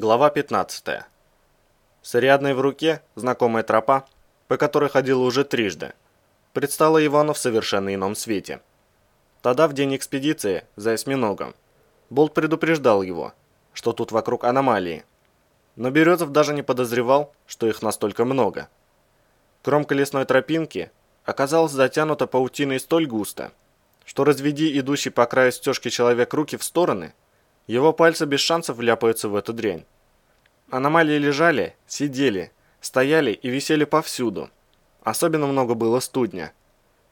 Глава 15. С Ариадной в руке знакомая тропа, по которой ходила уже трижды, предстала Ивану в совершенно ином свете. Тогда, в день экспедиции за осьминогом, Болт предупреждал его, что тут вокруг аномалии. Но Березов даже не подозревал, что их настолько много. Кромка лесной тропинки оказалась затянута паутиной столь густо, что разведи идущий по краю стежки человек руки в стороны – его пальцы без шансов вляпаются в эту дрянь. Аномалии лежали, сидели, стояли и висели повсюду. Особенно много было студня.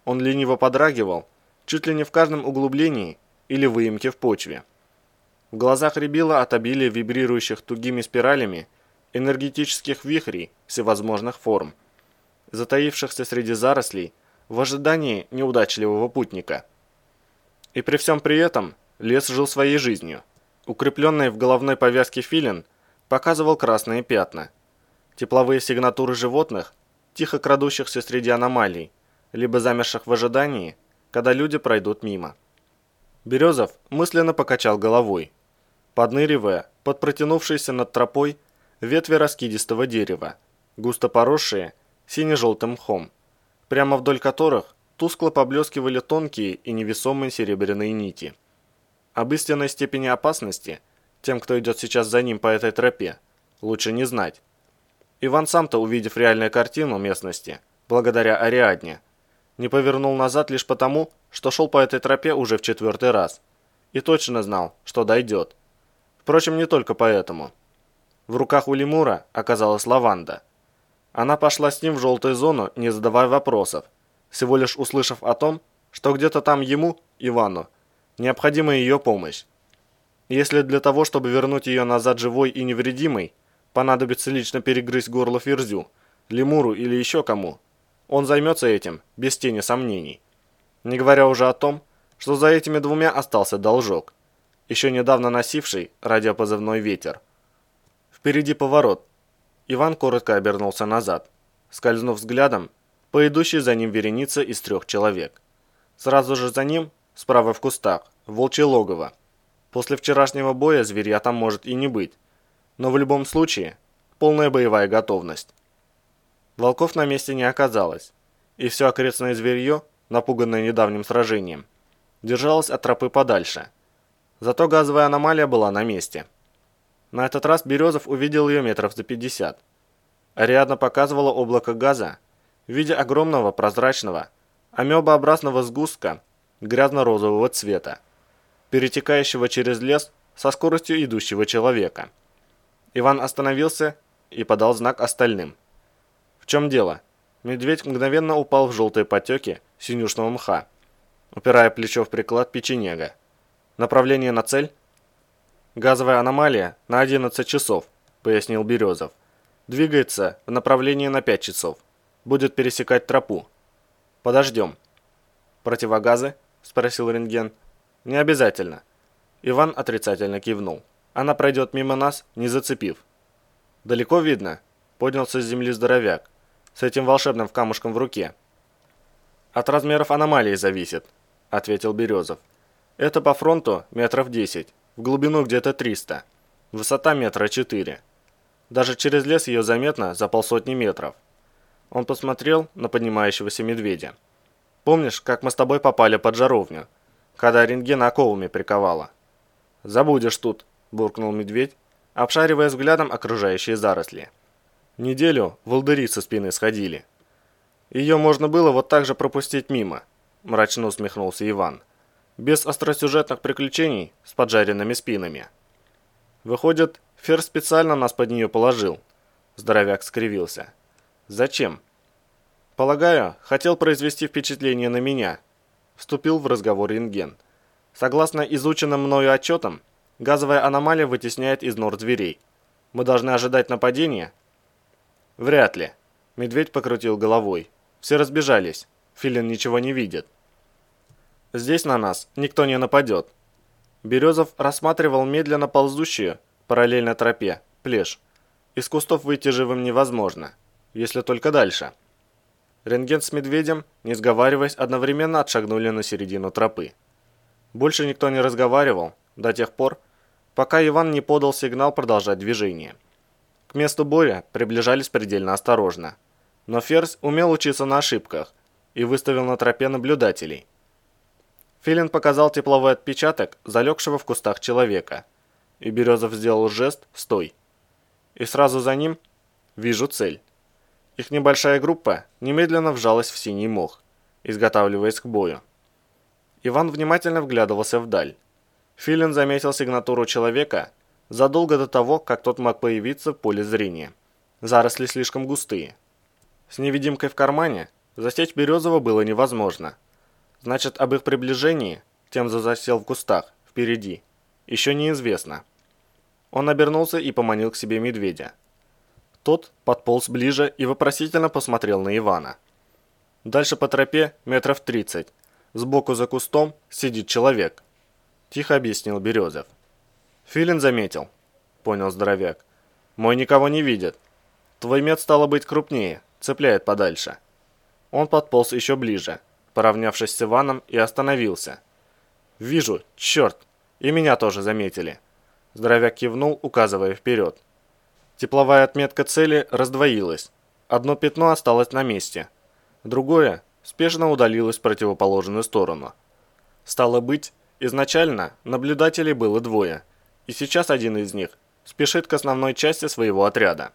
Он лениво подрагивал, чуть ли не в каждом углублении или выемке в почве. В глазах рябило от обилия вибрирующих тугими спиралями энергетических вихрей всевозможных форм, затаившихся среди зарослей в ожидании неудачливого путника. И при всем при этом лес жил своей жизнью – Укрепленный в головной повязке филин показывал красные пятна. Тепловые сигнатуры животных, тихо крадущихся среди аномалий, либо замерших в ожидании, когда люди пройдут мимо. Березов мысленно покачал головой, подныривая под протянувшиеся над тропой ветви раскидистого дерева, густо поросшие сине-желтым мхом, прямо вдоль которых тускло поблескивали тонкие и невесомые серебряные нити. Об истинной степени опасности тем, кто идет сейчас за ним по этой тропе, лучше не знать. Иван сам-то, увидев реальную картину местности, благодаря Ариадне, не повернул назад лишь потому, что шел по этой тропе уже в четвертый раз. И точно знал, что дойдет. Впрочем, не только поэтому. В руках у лемура оказалась лаванда. Она пошла с ним в желтую зону, не задавая вопросов, всего лишь услышав о том, что где-то там ему, Ивану, Необходима ее помощь. Если для того, чтобы вернуть ее назад живой и невредимой, понадобится лично перегрызть горло Ферзю, Лемуру или еще кому, он займется этим, без тени сомнений. Не говоря уже о том, что за этими двумя остался должок, еще недавно носивший радиопозывной ветер. Впереди поворот. Иван коротко обернулся назад, скользнув взглядом по идущей за ним веренице из трех человек. Сразу же за ним Справа в кустах. Волчье логово. После вчерашнего боя зверя там может и не быть. Но в любом случае, полная боевая готовность. Волков на месте не оказалось. И все окрестное зверье, напуганное недавним сражением, держалось от тропы подальше. Зато газовая аномалия была на месте. На этот раз Березов увидел ее метров за 50. Ариадна показывала облако газа в виде огромного прозрачного, амебообразного сгустка грязно-розового цвета, перетекающего через лес со скоростью идущего человека. Иван остановился и подал знак остальным. В чем дело? Медведь мгновенно упал в желтые потеки синюшного мха, упирая плечо в приклад печенега. Направление на цель? Газовая аномалия на 11 часов, пояснил Березов. Двигается в направлении на 5 часов. Будет пересекать тропу. Подождем. Противогазы? спросил рентген. «Не обязательно». Иван отрицательно кивнул. «Она пройдет мимо нас, не зацепив». «Далеко видно?» Поднялся с земли здоровяк. С этим волшебным камушком в руке. «От размеров аномалии зависит», — ответил Березов. «Это по фронту метров 10, в глубину где-то 300. Высота метра 4. Даже через лес ее заметно за полсотни метров». Он посмотрел на поднимающегося медведя. Помнишь, как мы с тобой попали под жаровню, когда рентген оковами приковала? Забудешь тут, буркнул медведь, обшаривая взглядом окружающие заросли. Неделю волдыри со спины сходили. Ее можно было вот так же пропустить мимо, мрачно усмехнулся Иван. Без остросюжетных приключений с поджаренными спинами. Выходит, Фер специально нас под нее положил. Здоровяк скривился. Зачем? «Полагаю, хотел произвести впечатление на меня», – вступил в разговор рентген. «Согласно изученным мною отчетам, газовая аномалия вытесняет из нор зверей. Мы должны ожидать нападения?» «Вряд ли», – медведь покрутил головой. «Все разбежались. Филин ничего не видит». «Здесь на нас никто не нападет». Березов рассматривал медленно ползущую, параллельно тропе, плешь. Из кустов выйти живым невозможно, если только дальше. Рентген с медведем, не сговариваясь, одновременно отшагнули на середину тропы. Больше никто не разговаривал до тех пор, пока Иван не подал сигнал продолжать движение. К месту боя приближались предельно осторожно. Но Ферзь умел учиться на ошибках и выставил на тропе наблюдателей. Филин показал тепловой отпечаток залегшего в кустах человека, и Березов сделал жест «Стой!». И сразу за ним «Вижу цель». Их небольшая группа немедленно вжалась в синий мох, изготавливаясь к бою. Иван внимательно вглядывался вдаль. Филин заметил сигнатуру человека задолго до того, как тот мог появиться в поле зрения. Заросли слишком густые. С невидимкой в кармане засечь Березова было невозможно. Значит, об их приближении, тем за засел в кустах, впереди, еще неизвестно. Он обернулся и поманил к себе медведя. Тот подполз ближе и вопросительно посмотрел на Ивана. Дальше по тропе метров тридцать Сбоку за кустом сидит человек. Тихо объяснил Березов. Филин заметил. Понял здоровяк. Мой никого не видит. Твой мед стало быть крупнее, цепляет подальше. Он подполз еще ближе, поравнявшись с Иваном, и остановился. «Вижу, черт! И меня тоже заметили!» Здоровяк кивнул, указывая вперед. Тепловая отметка цели раздвоилась. Одно пятно осталось на месте. Другое спешно удалилась в противоположную сторону. Стало быть, изначально наблюдателей было двое, и сейчас один из них спешит к основной части своего отряда.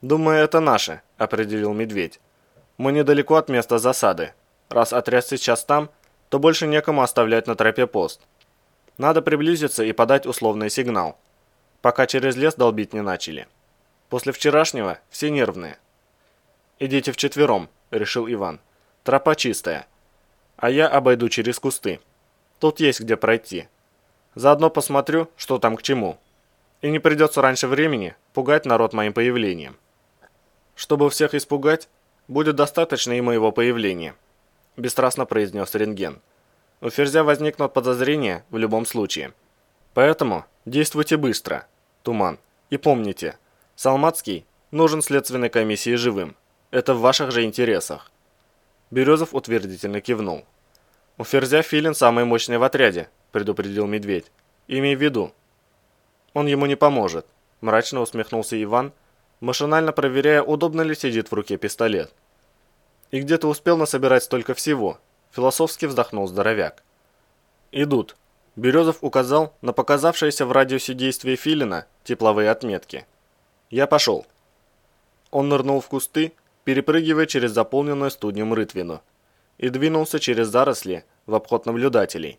«Думаю, это наши», – определил медведь. «Мы недалеко от места засады. Раз отряд сейчас там, то больше некому оставлять на тропе пост. Надо приблизиться и подать условный сигнал, пока через лес долбить не начали. После вчерашнего все нервные». «Идите вчетвером», – решил Иван. Тропа чистая. А я обойду через кусты. Тут есть где пройти. Заодно посмотрю, что там к чему. И не придется раньше времени пугать народ моим появлением. Чтобы всех испугать, будет достаточно и моего появления, бесстрастно произнес рентген. У Ферзя возникнут подозрения в любом случае. Поэтому действуйте быстро, Туман. И помните, Салмацкий нужен следственной комиссии живым. Это в ваших же интересах. Березов утвердительно кивнул. «У Ферзя Филин самый мощный в отряде», – предупредил Медведь. «Имей в виду». «Он ему не поможет», – мрачно усмехнулся Иван, машинально проверяя, удобно ли сидит в руке пистолет. «И где ты успел насобирать столько всего?» – философски вздохнул здоровяк. «Идут». Березов указал на показавшиеся в радиусе действия Филина тепловые отметки. «Я пошел». Он нырнул в кусты перепрыгивая через заполненную студнем рытвину, и двинулся через заросли в обход наблюдателей.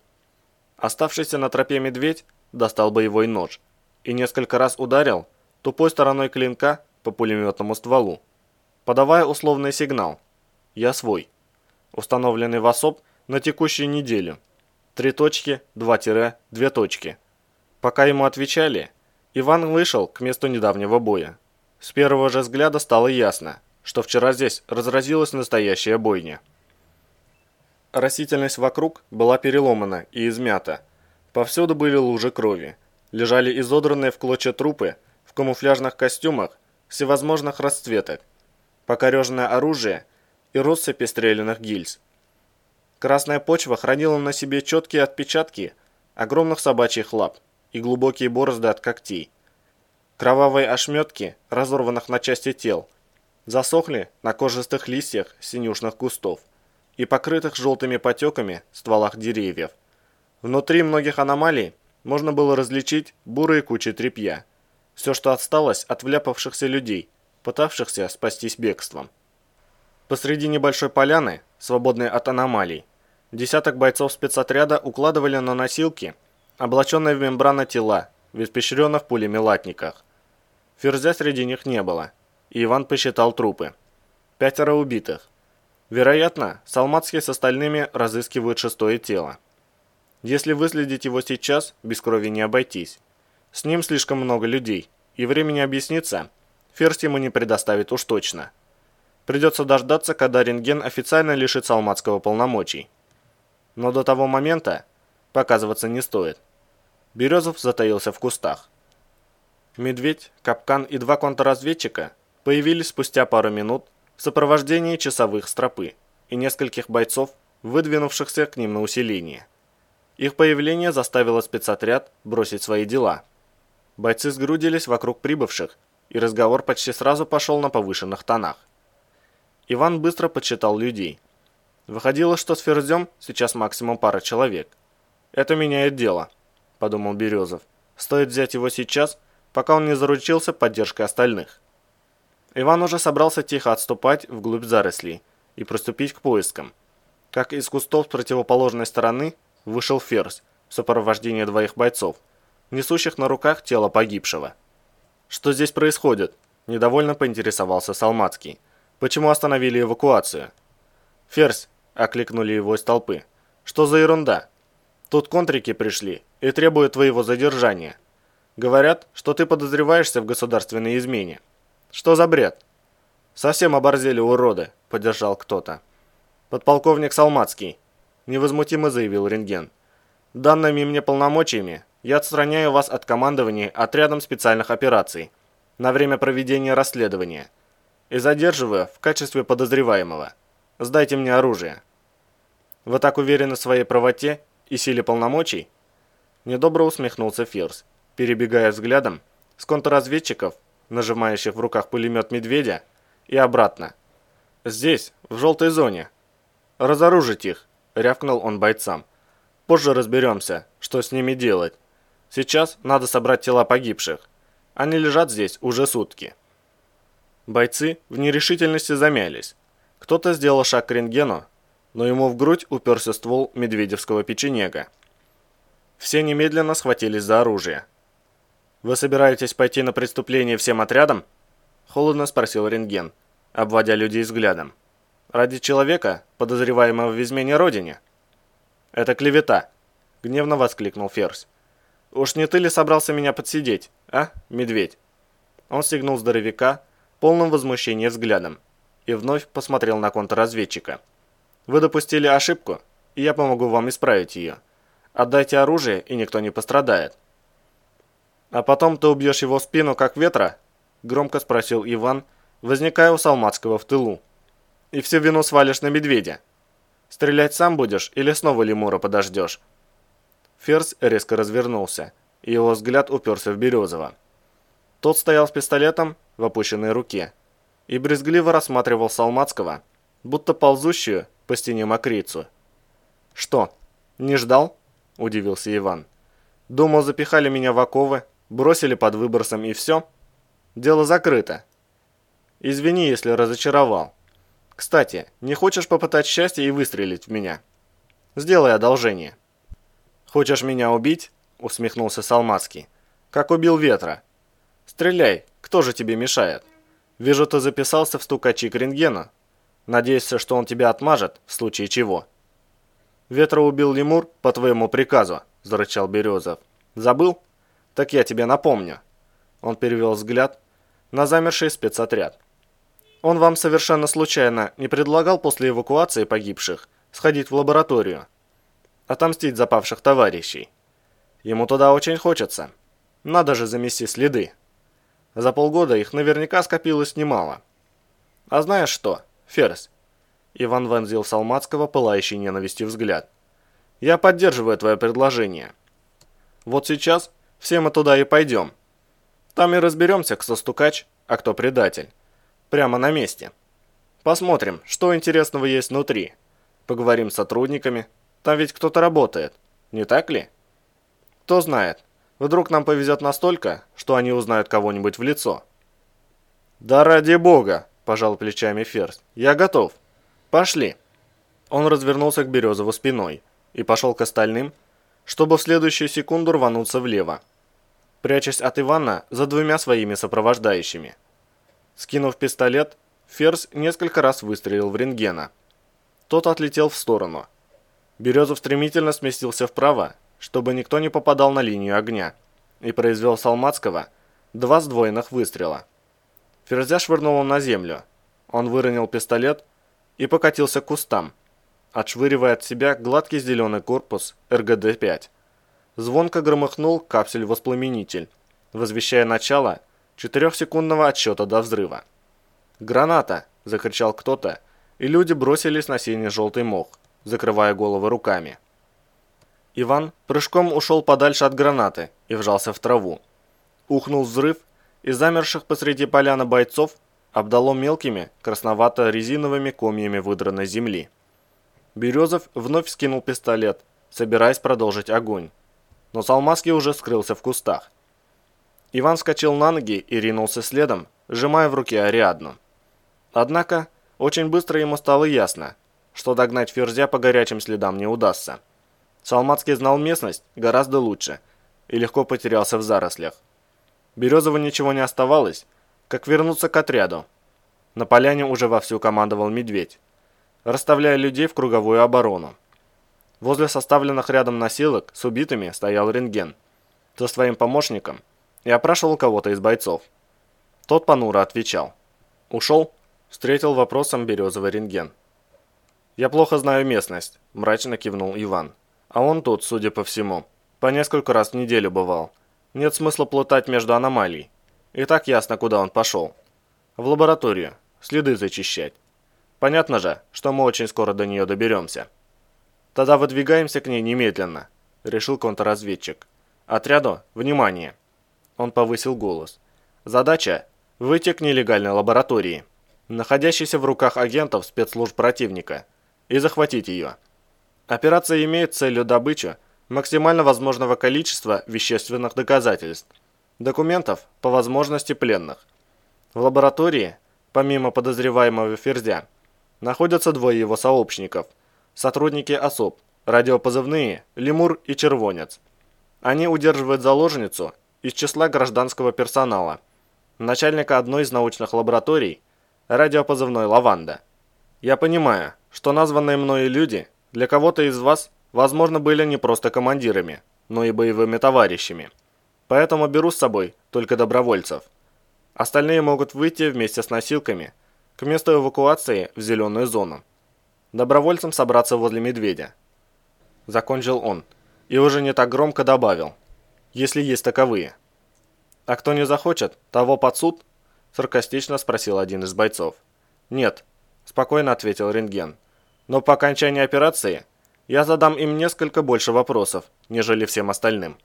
Оставшийся на тропе медведь достал боевой нож и несколько раз ударил тупой стороной клинка по пулеметному стволу, подавая условный сигнал «Я свой», установленный в особ на текущую неделю. Три точки, два тире, две точки. Пока ему отвечали, Иван вышел к месту недавнего боя. С первого же взгляда стало ясно, что вчера здесь разразилась настоящая бойня. Растительность вокруг была переломана и измята. Повсюду были лужи крови. Лежали изодранные в клочья трупы в камуфляжных костюмах всевозможных расцветок, покореженное оружие и россыпи стрелянных гильз. Красная почва хранила на себе четкие отпечатки огромных собачьих лап и глубокие борозды от когтей. Кровавые ошметки разорванных на части тел – засохли на кожистых листьях синюшных кустов и покрытых желтыми потеками стволах деревьев. Внутри многих аномалий можно было различить бурые кучи тряпья. Все, что осталось от вляпавшихся людей, пытавшихся спастись бегством. Посреди небольшой поляны, свободной от аномалий, десяток бойцов спецотряда укладывали на носилки облаченные в мембраны тела в испещренных пулями латниках. Ферзя среди них не было – и Иван посчитал трупы. Пятеро убитых. Вероятно, Салматский с остальными разыскивают шестое тело. Если выследить его сейчас, без крови не обойтись. С ним слишком много людей, и времени объясниться Ферзь ему не предоставит уж точно. Придется дождаться, когда рентген официально лишит Салматского полномочий. Но до того момента показываться не стоит. Березов затаился в кустах. Медведь, Капкан и два контрразведчика – появились спустя пару минут в сопровождении часовых стропы и нескольких бойцов, выдвинувшихся к ним на усиление. Их появление заставило спецотряд бросить свои дела. Бойцы сгрудились вокруг прибывших, и разговор почти сразу пошел на повышенных тонах. Иван быстро подсчитал людей. Выходило, что с Ферзем сейчас максимум пара человек. «Это меняет дело», – подумал Березов. «Стоит взять его сейчас, пока он не заручился поддержкой остальных». Иван уже собрался тихо отступать вглубь зарослей и приступить к поискам. Как из кустов с противоположной стороны вышел Ферзь в сопровождении двоих бойцов, несущих на руках тело погибшего. «Что здесь происходит?» – недовольно поинтересовался Салмацкий. «Почему остановили эвакуацию?» «Ферзь!» – окликнули его из толпы. «Что за ерунда? Тут контрики пришли и требуют твоего задержания. Говорят, что ты подозреваешься в государственной измене». Что за бред? Совсем оборзели уроды, поддержал кто-то. Подполковник Салмацкий, невозмутимо заявил рентген. Данными мне полномочиями я отстраняю вас от командования отрядом специальных операций на время проведения расследования и задерживаю в качестве подозреваемого. Сдайте мне оружие. Вы так уверены в своей правоте и силе полномочий? Недобро усмехнулся Фирс, перебегая взглядом с контрразведчиков нажимающих в руках пулемет медведя, и обратно. Здесь, в желтой зоне. Разоружить их, рявкнул он бойцам. Позже разберемся, что с ними делать. Сейчас надо собрать тела погибших. Они лежат здесь уже сутки. Бойцы в нерешительности замялись. Кто-то сделал шаг к рентгену, но ему в грудь уперся ствол медведевского печенега. Все немедленно схватились за оружие. «Вы собираетесь пойти на преступление всем отрядом?» Холодно спросил рентген, обводя людей взглядом. «Ради человека, подозреваемого в измене родине?» «Это клевета!» – гневно воскликнул Ферзь. «Уж не ты ли собрался меня подсидеть, а, медведь?» Он стегнул здоровяка полным возмущения взглядом и вновь посмотрел на контрразведчика. «Вы допустили ошибку, и я помогу вам исправить ее. Отдайте оружие, и никто не пострадает». «А потом ты убьешь его в спину, как ветра?» – громко спросил Иван, возникая у Салмацкого в тылу. «И всю вину свалишь на медведя. Стрелять сам будешь или снова лемура подождешь?» Ферзь резко развернулся, и его взгляд уперся в Березова. Тот стоял с пистолетом в опущенной руке и брезгливо рассматривал Салмацкого, будто ползущую по стене мокрицу. «Что, не ждал?» – удивился Иван. «Думал, запихали меня в оковы, бросили под выбросом и все. Дело закрыто. Извини, если разочаровал. Кстати, не хочешь попытать счастье и выстрелить в меня? Сделай одолжение. Хочешь меня убить? Усмехнулся Салмацкий. Как убил ветра. Стреляй, кто же тебе мешает? Вижу, ты записался в стукачи к рентгену. Надеешься, что он тебя отмажет, в случае чего. Ветра убил лемур по твоему приказу, зарычал Березов. Забыл? Так я тебе напомню. Он перевел взгляд на замерший спецотряд. Он вам совершенно случайно не предлагал после эвакуации погибших сходить в лабораторию, отомстить запавших товарищей. Ему туда очень хочется. Надо же замести следы. За полгода их наверняка скопилось немало. А знаешь что, Ферзь? Иван вонзил в Салмацкого пылающий ненавистью взгляд. Я поддерживаю твое предложение. Вот сейчас все мы туда и пойдем. Там и разберемся, кто стукач, а кто предатель. Прямо на месте. Посмотрим, что интересного есть внутри. Поговорим с сотрудниками. Там ведь кто-то работает. Не так ли? Кто знает. Вдруг нам повезет настолько, что они узнают кого-нибудь в лицо. «Да ради бога!» – пожал плечами Ферзь. «Я готов. Пошли!» Он развернулся к Березову спиной и пошел к остальным, чтобы в следующую секунду рвануться влево, прячась от Ивана за двумя своими сопровождающими. Скинув пистолет, Ферзь несколько раз выстрелил в рентгена. Тот отлетел в сторону. Березов стремительно сместился вправо, чтобы никто не попадал на линию огня, и произвел Салмацкого два сдвоенных выстрела. Ферзя швырнул он на землю. Он выронил пистолет и покатился к кустам, отшвыривая от себя гладкий зеленый корпус РГД-5. Звонко громыхнул капсель-воспламенитель, возвещая начало четырехсекундного отсчета до взрыва. «Граната!» – закричал кто-то, и люди бросились на синий-желтый мох, закрывая головы руками. Иван прыжком ушел подальше от гранаты и вжался в траву. Ухнул взрыв, и замерших посреди поляны бойцов обдало мелкими, красновато-резиновыми комьями выдранной земли. Березов вновь скинул пистолет, собираясь продолжить огонь. Но Салмаский уже скрылся в кустах. Иван вскочил на ноги и ринулся следом, сжимая в руке Ариадну. Однако, очень быстро ему стало ясно, что догнать Ферзя по горячим следам не удастся. Салмацкий знал местность гораздо лучше и легко потерялся в зарослях. Березову ничего не оставалось, как вернуться к отряду. На поляне уже вовсю командовал медведь, расставляя людей в круговую оборону. Возле составленных рядом носилок с убитыми стоял рентген со своим помощником и опрашивал кого-то из бойцов. Тот понуро отвечал. «Ушел?» – встретил вопросом березовый рентген. «Я плохо знаю местность», – мрачно кивнул Иван. «А он тут, судя по всему, по несколько раз в неделю бывал. Нет смысла плутать между аномалий. И так ясно, куда он пошел. В лабораторию. Следы зачищать. Понятно же, что мы очень скоро до нее доберемся. Тогда выдвигаемся к ней немедленно, решил контрразведчик. Отряду, внимание. Он повысил голос. Задача – выйти к нелегальной лаборатории, находящейся в руках агентов спецслужб противника, и захватить ее. Операция имеет целью добычу максимально возможного количества вещественных доказательств, документов, по возможности пленных. В лаборатории, помимо подозреваемого Ферзя, находятся двое его сообщников, сотрудники особ, радиопозывные «Лемур» и «Червонец». Они удерживают заложницу из числа гражданского персонала, начальника одной из научных лабораторий, радиопозывной «Лаванда». Я понимаю, что названные мною люди для кого-то из вас возможно, были не просто командирами, но и боевыми товарищами. Поэтому беру с собой только добровольцев. Остальные могут выйти вместе с носилками к месту эвакуации в зеленую зону. Добровольцам собраться возле медведя. Закончил он и уже не так громко добавил, если есть таковые. А кто не захочет, того под суд? Саркастично спросил один из бойцов. Нет, спокойно ответил рентген. Но по окончании операции я задам им несколько больше вопросов, нежели всем остальным.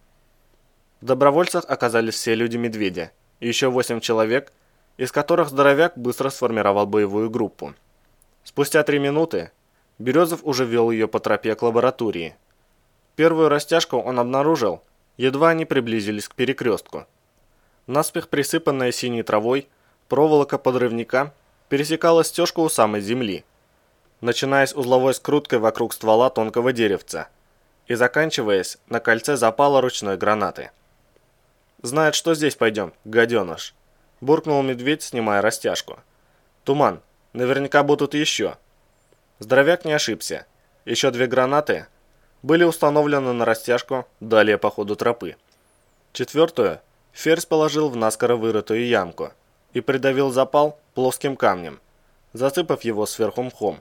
В добровольцах оказались все люди медведя, и еще восемь человек, из которых здоровяк быстро сформировал боевую группу. Спустя три минуты Березов уже вел ее по тропе к лаборатории. Первую растяжку он обнаружил, едва они приблизились к перекрестку. Наспех присыпанная синей травой, проволока подрывника пересекала стежку у самой земли – начинаясь узловой скруткой вокруг ствола тонкого деревца и заканчиваясь на кольце запала ручной гранаты. «Знает, что здесь пойдем, гаденыш», – буркнул медведь, снимая растяжку. «Туман, наверняка будут еще». Здоровяк не ошибся. Еще две гранаты были установлены на растяжку далее по ходу тропы. Четвертую Ферзь положил в наскоро вырытую ямку и придавил запал плоским камнем, засыпав его сверху мхом.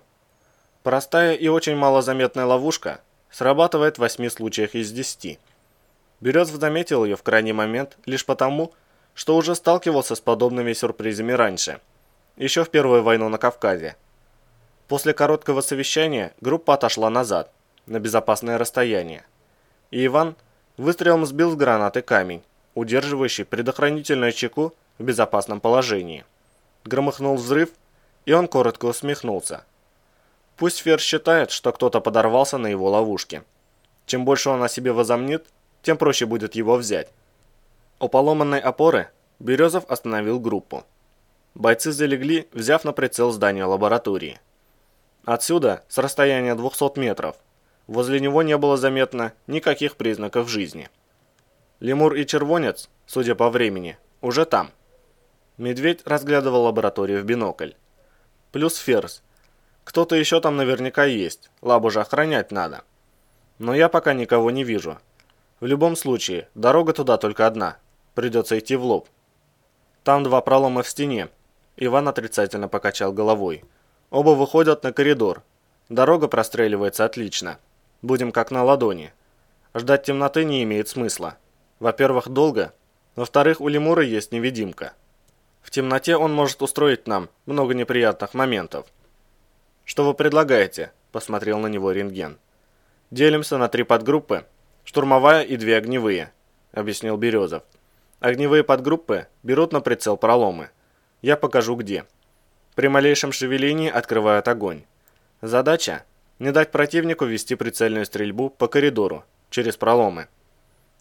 Простая и очень малозаметная ловушка срабатывает в 8 случаях из 10. Березов заметил ее в крайний момент лишь потому, что уже сталкивался с подобными сюрпризами раньше, еще в Первую войну на Кавказе. После короткого совещания группа отошла назад, на безопасное расстояние. И Иван выстрелом сбил с гранаты камень, удерживающий предохранительную чеку в безопасном положении. Громыхнул взрыв, и он коротко усмехнулся. Пусть Фер считает, что кто-то подорвался на его ловушке. Чем больше он о себе возомнит, тем проще будет его взять. У поломанной опоры Березов остановил группу. Бойцы залегли, взяв на прицел здание лаборатории. Отсюда, с расстояния 200 метров, возле него не было заметно никаких признаков жизни. Лемур и Червонец, судя по времени, уже там. Медведь разглядывал лабораторию в бинокль. Плюс Ферзь, кто-то еще там наверняка есть, лабу же охранять надо. Но я пока никого не вижу. В любом случае, дорога туда только одна. Придется идти в лоб. Там два пролома в стене. Иван отрицательно покачал головой. Оба выходят на коридор. Дорога простреливается отлично. Будем как на ладони. Ждать темноты не имеет смысла. Во-первых, долго. Во-вторых, у лемура есть невидимка. В темноте он может устроить нам много неприятных моментов. «Что вы предлагаете?» – посмотрел на него рентген. «Делимся на три подгруппы штурмовая и две огневые», — объяснил Березов. «Огневые подгруппы берут на прицел проломы. Я покажу где. При малейшем шевелении открывают огонь. Задача – не дать противнику вести прицельную стрельбу по коридору, через проломы.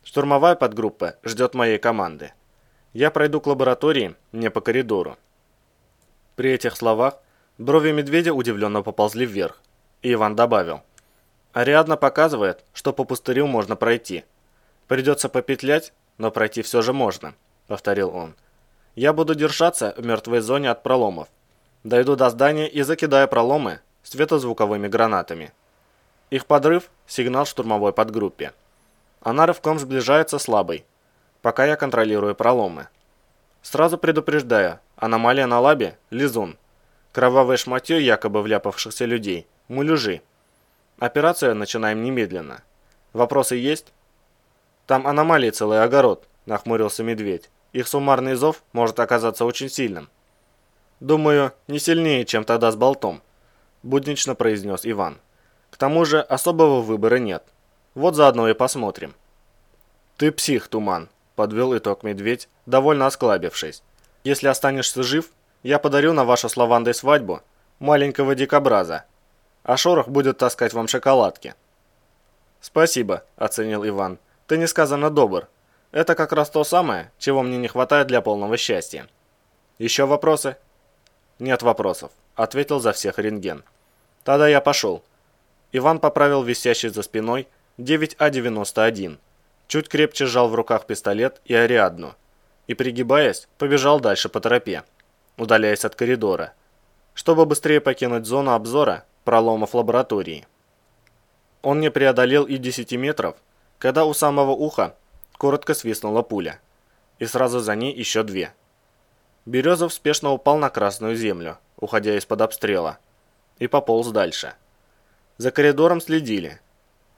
Штурмовая подгруппа ждет моей команды. Я пройду к лаборатории, не по коридору. При этих словах брови медведя удивленно поползли вверх, и Иван добавил. Ариадна показывает, что по пустырю можно пройти. Придется попетлять, но пройти все же можно, повторил он. Я буду держаться в мертвой зоне от проломов. Дойду до здания и закидаю проломы светозвуковыми гранатами. Их подрыв – сигнал штурмовой подгруппе. Она рывком сближается слабой, пока я контролирую проломы. Сразу предупреждаю, аномалия на лабе – лизун. Кровавое шматье якобы вляпавшихся людей – муляжи. Операцию начинаем немедленно. Вопросы есть? Там аномалии целый огород, нахмурился медведь. Их суммарный зов может оказаться очень сильным. Думаю, не сильнее, чем тогда с болтом, буднично произнес Иван. К тому же особого выбора нет. Вот заодно и посмотрим. Ты псих, Туман, подвел итог медведь, довольно осклабившись. Если останешься жив, я подарю на вашу с лавандой свадьбу маленького дикобраза, а Шорох будет таскать вам шоколадки. Спасибо, оценил Иван. Ты несказанно добр. Это как раз то самое, чего мне не хватает для полного счастья. Еще вопросы? Нет вопросов, ответил за всех рентген. Тогда я пошел. Иван поправил висящий за спиной 9А91, чуть крепче сжал в руках пистолет и Ариадну и, пригибаясь, побежал дальше по тропе, удаляясь от коридора, чтобы быстрее покинуть зону обзора проломов лаборатории. Он не преодолел и 10 метров, когда у самого уха коротко свистнула пуля, и сразу за ней еще две. Березов спешно упал на красную землю, уходя из-под обстрела, и пополз дальше. За коридором следили.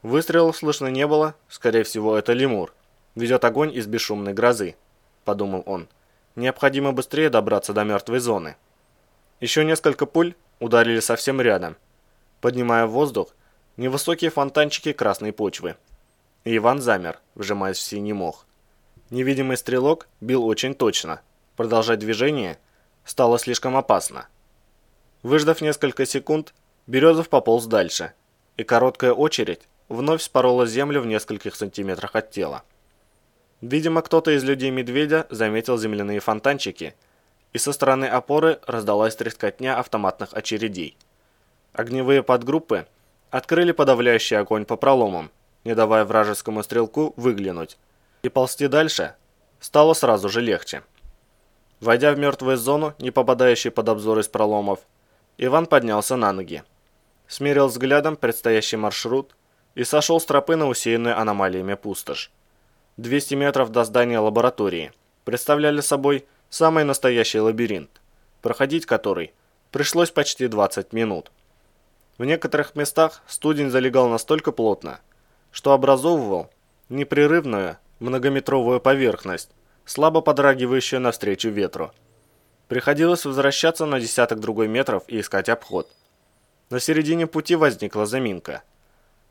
Выстрелов слышно не было, скорее всего, это лемур. Ведет огонь из бесшумной грозы, подумал он. Необходимо быстрее добраться до мертвой зоны. Еще несколько пуль ударили совсем рядом, поднимая в воздух невысокие фонтанчики красной почвы. И Иван замер, вжимаясь в синий мох. Невидимый стрелок бил очень точно. Продолжать движение стало слишком опасно. Выждав несколько секунд, Березов пополз дальше, и короткая очередь вновь спорола землю в нескольких сантиметрах от тела. Видимо, кто-то из людей медведя заметил земляные фонтанчики, и со стороны опоры раздалась трескотня автоматных очередей. Огневые подгруппы открыли подавляющий огонь по проломам, не давая вражескому стрелку выглянуть, и ползти дальше стало сразу же легче. Войдя в мертвую зону, не попадающей под обзор из проломов, Иван поднялся на ноги, смерил взглядом предстоящий маршрут и сошел с тропы на усеянную аномалиями пустошь. 200 метров до здания лаборатории представляли собой самый настоящий лабиринт, проходить который пришлось почти 20 минут. В некоторых местах студень залегал настолько плотно, что образовывал непрерывную многометровую поверхность, слабо подрагивающую навстречу ветру. Приходилось возвращаться на десяток другой метров и искать обход. На середине пути возникла заминка.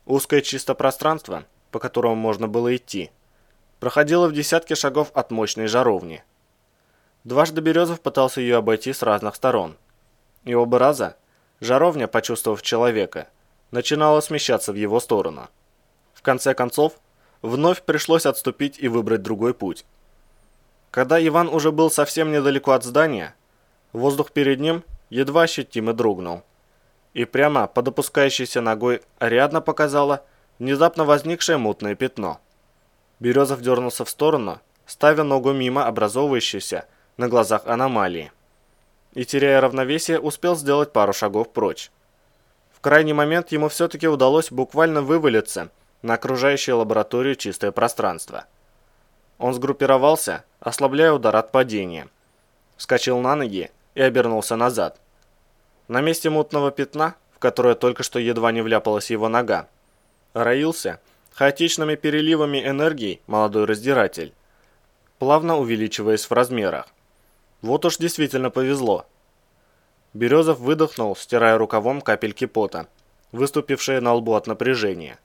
Узкое чисто пространство, по которому можно было идти, проходило в десятке шагов от мощной жаровни. Дважды Березов пытался ее обойти с разных сторон. И оба раза жаровня, почувствовав человека, начинала смещаться в его сторону. В конце концов, вновь пришлось отступить и выбрать другой путь. Когда Иван уже был совсем недалеко от здания, воздух перед ним едва ощутимо дрогнул. И прямо под опускающейся ногой Ариадна показала внезапно возникшее мутное пятно. Березов дернулся в сторону, ставя ногу мимо образовывающейся на глазах аномалии. И, теряя равновесие, успел сделать пару шагов прочь. В крайний момент ему все-таки удалось буквально вывалиться на окружающую лабораторию чистое пространство. Он сгруппировался, ослабляя удар от падения. Вскочил на ноги и обернулся назад. На месте мутного пятна, в которое только что едва не вляпалась его нога, роился хаотичными переливами энергии молодой раздиратель, плавно увеличиваясь в размерах. Вот уж действительно повезло. Березов выдохнул, стирая рукавом капельки пота, выступившие на лбу от напряжения.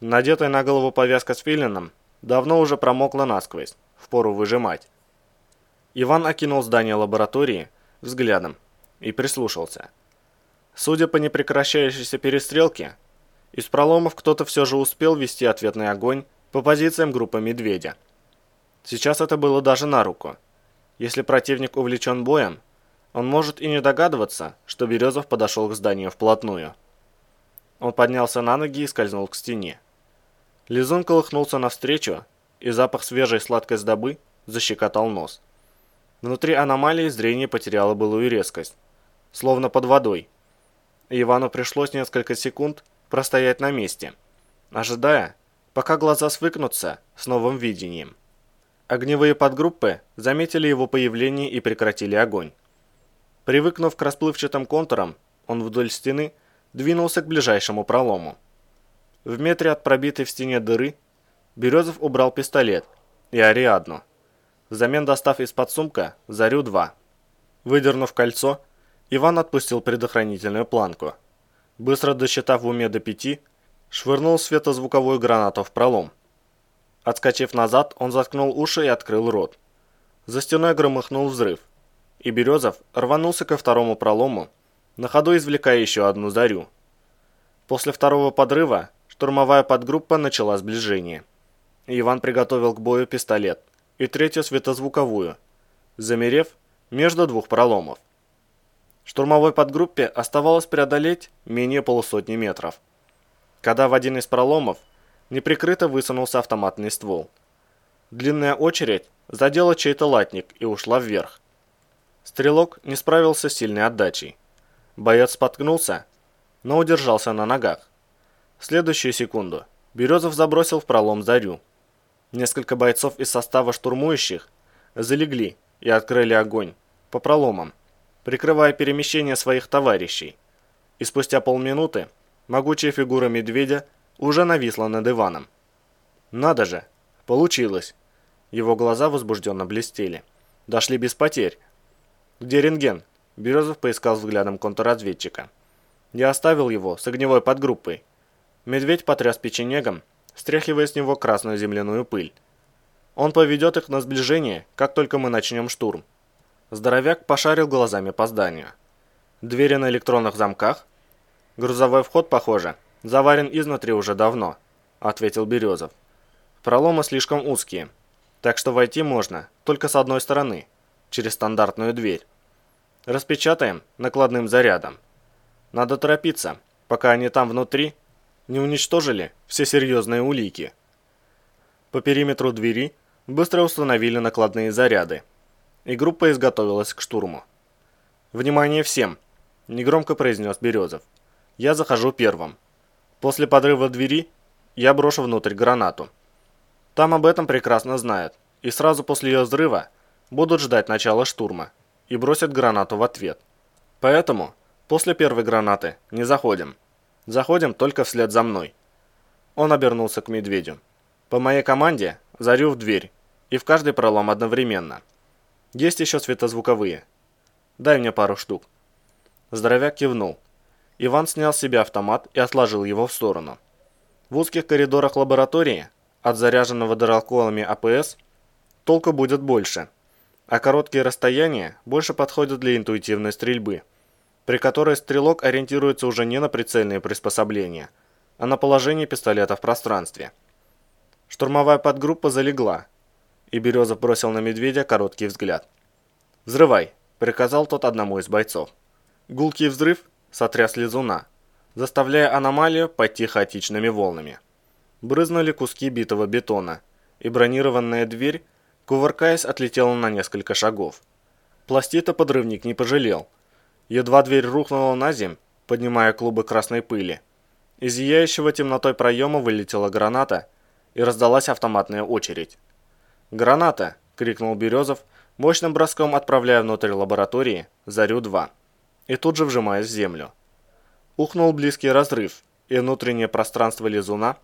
Надетая на голову повязка с филином давно уже промокла насквозь, впору выжимать. Иван окинул здание лаборатории взглядом и прислушался. Судя по непрекращающейся перестрелке, из проломов кто-то все же успел вести ответный огонь по позициям группы «Медведя». Сейчас это было даже на руку. Если противник увлечен боем, он может и не догадываться, что Березов подошел к зданию вплотную. Он поднялся на ноги и скользнул к стене. Лизун колыхнулся навстречу, и запах свежей сладкой сдобы защекотал нос. Внутри аномалии зрение потеряло былую резкость, словно под водой. Ивану пришлось несколько секунд простоять на месте, ожидая, пока глаза свыкнутся с новым видением. Огневые подгруппы заметили его появление и прекратили огонь. Привыкнув к расплывчатым контурам, он вдоль стены двинулся к ближайшему пролому. В метре от пробитой в стене дыры Березов убрал пистолет и Ариадну, взамен достав из-под сумка Зарю-2. Выдернув кольцо, Иван отпустил предохранительную планку. Быстро досчитав в уме до пяти, швырнул светозвуковую гранату в пролом. Отскочив назад, он заткнул уши и открыл рот. За стеной громыхнул взрыв, и Березов рванулся ко второму пролому, на ходу извлекая еще одну зарю. После второго подрыва штурмовая подгруппа начала сближение. Иван приготовил к бою пистолет и третью светозвуковую, замерев между двух проломов. Штурмовой подгруппе оставалось преодолеть менее полусотни метров, когда в один из проломов неприкрыто высунулся автоматный ствол. Длинная очередь задела чей-то латник и ушла вверх. Стрелок не справился с сильной отдачей. Боец споткнулся, но удержался на ногах. В следующую секунду Березов забросил в пролом зарю. Несколько бойцов из состава штурмующих залегли и открыли огонь по проломам, прикрывая перемещение своих товарищей. И спустя полминуты могучая фигура медведя уже нависла над Иваном. «Надо же! Получилось!» Его глаза возбужденно блестели. «Дошли без потерь!» «Где рентген?» Березов поискал взглядом контрразведчика. Я оставил его с огневой подгруппой. Медведь потряс печенегом, стряхивая с него красную земляную пыль. Он поведет их на сближение, как только мы начнем штурм. Здоровяк пошарил глазами по зданию. Двери на электронных замках? Грузовой вход, похоже, заварен изнутри уже давно, ответил Березов. Проломы слишком узкие, так что войти можно только с одной стороны, через стандартную дверь. Распечатаем накладным зарядом. Надо торопиться, пока они там внутри не уничтожили все серьезные улики. По периметру двери быстро установили накладные заряды, и группа изготовилась к штурму. «Внимание всем!» – негромко произнес Березов. «Я захожу первым. После подрыва двери я брошу внутрь гранату. Там об этом прекрасно знают, и сразу после ее взрыва будут ждать начала штурма и бросят гранату в ответ. Поэтому после первой гранаты не заходим. Заходим только вслед за мной. Он обернулся к медведю. По моей команде зарю в дверь и в каждый пролом одновременно. Есть еще светозвуковые. Дай мне пару штук. Здоровяк кивнул. Иван снял с себя автомат и отложил его в сторону. В узких коридорах лаборатории от заряженного дыроколами АПС толку будет больше – а короткие расстояния больше подходят для интуитивной стрельбы, при которой стрелок ориентируется уже не на прицельные приспособления, а на положение пистолета в пространстве. Штурмовая подгруппа залегла, и Березов бросил на медведя короткий взгляд. «Взрывай!» – приказал тот одному из бойцов. Гулкий взрыв сотряс лизуна, заставляя аномалию пойти хаотичными волнами. Брызнули куски битого бетона, и бронированная дверь кувыркаясь, отлетела на несколько шагов. Пластита подрывник не пожалел. Едва дверь рухнула на земь, поднимая клубы красной пыли. Из зияющего темнотой проема вылетела граната и раздалась автоматная очередь. «Граната!» — крикнул Березов, мощным броском отправляя внутрь лаборатории «Зарю-2» и тут же вжимаясь в землю. Ухнул близкий разрыв, и внутреннее пространство лизуна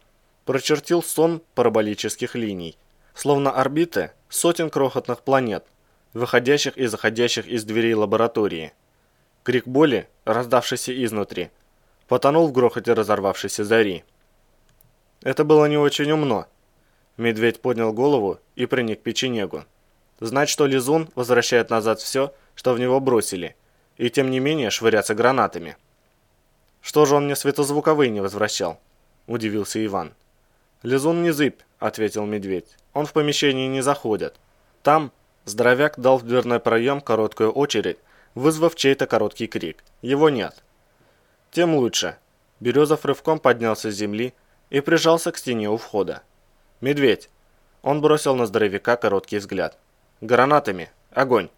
прочертил сон параболических линий, словно орбиты сотен крохотных планет, выходящих и заходящих из дверей лаборатории. Крик боли, раздавшийся изнутри, потонул в грохоте разорвавшейся зари. Это было не очень умно. Медведь поднял голову и приник к печенегу. Знать, что Лизун возвращает назад все, что в него бросили, и тем не менее швыряться гранатами. Что же он мне светозвуковые не возвращал? Удивился Иван. Лизун не зыбь, ответил медведь. Он в помещении не заходит. Там здоровяк дал в дверной проем короткую очередь, вызвав чей-то короткий крик. Его нет. Тем лучше. Березов рывком поднялся с земли и прижался к стене у входа. «Медведь!» Он бросил на здоровяка короткий взгляд. «Гранатами! Огонь!»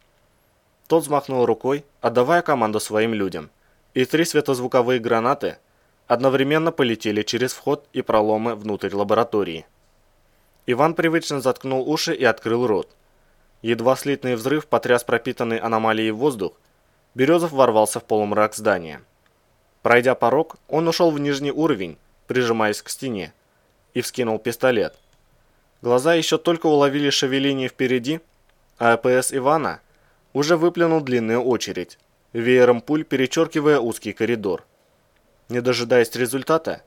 Тот взмахнул рукой, отдавая команду своим людям. И три светозвуковые гранаты одновременно полетели через вход и проломы внутрь лаборатории. Иван привычно заткнул уши и открыл рот. Едва слитный взрыв потряс пропитанный аномалией воздух, Березов ворвался в полумрак здания. Пройдя порог, он ушел в нижний уровень, прижимаясь к стене, и вскинул пистолет. Глаза еще только уловили шевеление впереди, а АПС Ивана уже выплюнул длинную очередь, веером пуль перечеркивая узкий коридор. Не дожидаясь результата,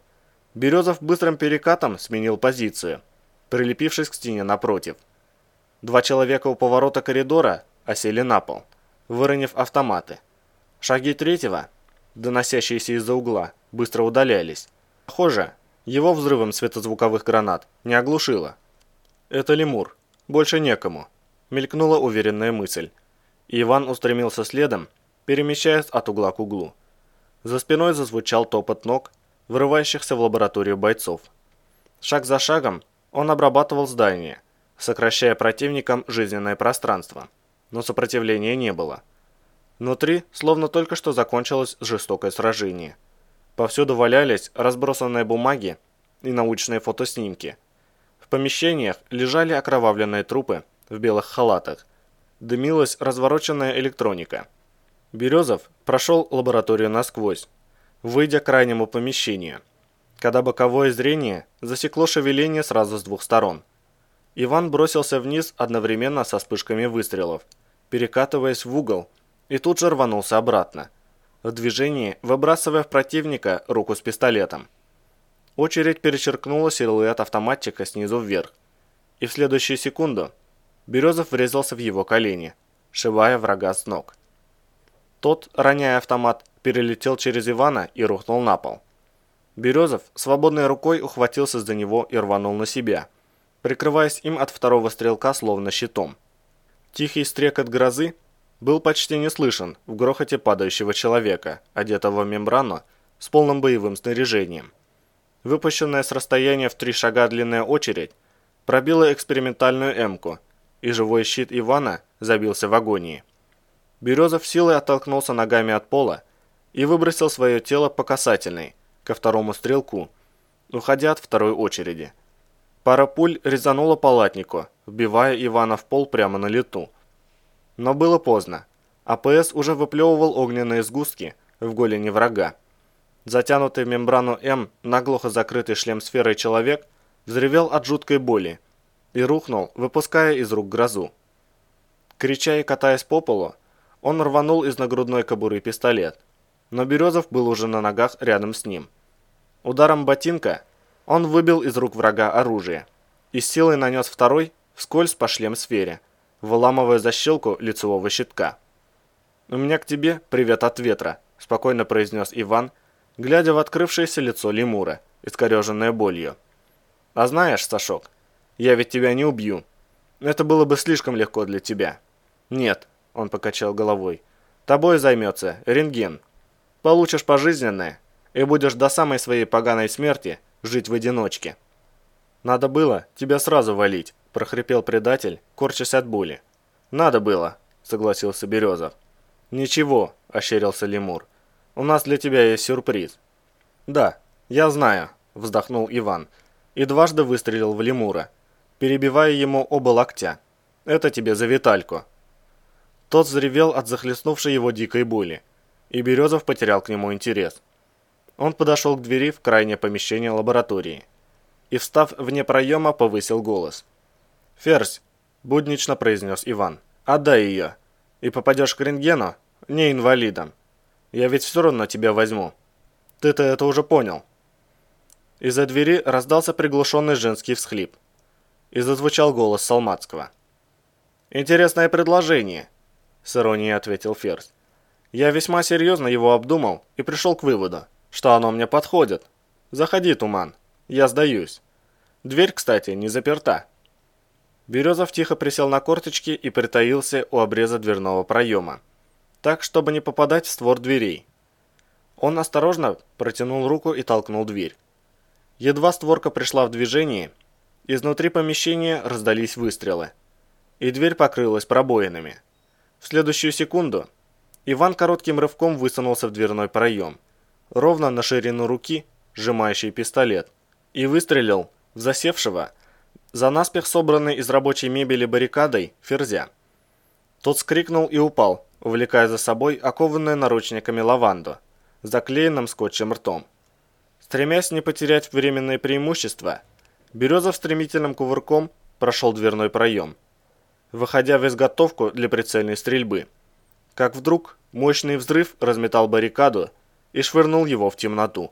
Березов быстрым перекатом сменил позицию, прилепившись к стене напротив. Два человека у поворота коридора осели на пол, выронив автоматы. Шаги третьего, доносящиеся из-за угла, быстро удалялись. Похоже, его взрывом светозвуковых гранат не оглушило. «Это лемур. Больше некому», — мелькнула уверенная мысль. И Иван устремился следом, перемещаясь от угла к углу. За спиной зазвучал топот ног, вырывающихся в лабораторию бойцов. Шаг за шагом он обрабатывал здание, сокращая противникам жизненное пространство. Но сопротивления не было. Внутри словно только что закончилось жестокое сражение. Повсюду валялись разбросанные бумаги и научные фотоснимки. Помещениях лежали окровавленные трупы в белых халатах. Дымилась развороченная электроника. Березов прошел лабораторию насквозь, выйдя к крайнему помещению, когда боковое зрение засекло шевеление сразу с двух сторон. Иван бросился вниз одновременно со вспышками выстрелов, перекатываясь в угол, и тут же рванулся обратно – в движении, выбрасывая в противника руку с пистолетом. Очередь перечеркнула силуэт автоматчика снизу вверх, и в следующую секунду Березов врезался в его колени, шивая врага с ног. Тот, роняя автомат, перелетел через Ивана и рухнул на пол. Березов свободной рукой ухватился за него и рванул на себя, прикрываясь им от второго стрелка словно щитом. Тихий стрекот грозы был почти не слышен в грохоте падающего человека, одетого в мембрану с полным боевым снаряжением. Выпущенная с расстояния в три шага длинная очередь пробила экспериментальную эмку, и живой щит Ивана забился в агонии. Березов силой оттолкнулся ногами от пола и выбросил свое тело по касательной, ко второму стрелку, уходя от второй очереди. Пара пуль резанула палатнику, вбивая Ивана в пол прямо на лету. Но было поздно. АПС уже выплевывал огненные сгустки в голени врага. Затянутый в мембрану М наглухо закрытый шлем сферой человек взревел от жуткой боли и рухнул, выпуская из рук грозу. Крича и катаясь по полу, он рванул из нагрудной кобуры пистолет, но Березов был уже на ногах рядом с ним. Ударом ботинка он выбил из рук врага оружие и силой нанес второй вскользь по шлем сфере – выламывая защелку лицевого щитка. «У меня к тебе привет от ветра», – спокойно произнес Иван, глядя в открывшееся лицо лемура, искореженное болью. «А знаешь, Сашок, я ведь тебя не убью. Это было бы слишком легко для тебя». «Нет», – он покачал головой, – «тобой займется рентген. Получишь пожизненное и будешь до самой своей поганой смерти жить в одиночке». «Надо было тебя сразу валить», – прохрипел предатель, корчась от боли. «Надо было», – согласился Березов. «Ничего», – ощерился лемур. «У нас для тебя есть сюрприз». «Да, я знаю», – вздохнул Иван, и дважды выстрелил в лемура, перебивая ему оба локтя. «Это тебе за Витальку». Тот взревел от захлестнувшей его дикой боли, и Березов потерял к нему интерес. Он подошел к двери в крайнее помещение лаборатории и, встав вне проема, повысил голос. «Ферзь», – буднично произнес Иван, – «отдай ее, и попадешь к рентгену, не инвалидом. Я ведь все равно тебя возьму. Ты-то это уже понял». Из-за двери раздался приглушенный женский всхлип. И зазвучал голос Салмацкого. «Интересное предложение», — с иронией ответил Ферзь. «Я весьма серьезно его обдумал и пришел к выводу, что оно мне подходит. Заходи, Туман, я сдаюсь. Дверь, кстати, не заперта». Березов тихо присел на корточки и притаился у обреза дверного проема, так, чтобы не попадать в створ дверей. Он осторожно протянул руку и толкнул дверь. Едва створка пришла в движение, изнутри помещения раздались выстрелы, и дверь покрылась пробоинами. В следующую секунду Иван коротким рывком высунулся в дверной проем, ровно на ширину руки, сжимающий пистолет, и выстрелил в засевшего, за наспех собранной из рабочей мебели баррикадой, ферзя. Тот скрикнул и упал, увлекая за собой окованную наручниками лаванду, заклеенным скотчем ртом. Стремясь не потерять временное преимущество, Березов стремительным кувырком прошел дверной проем, выходя в изготовку для прицельной стрельбы. Как вдруг мощный взрыв разметал баррикаду и швырнул его в темноту.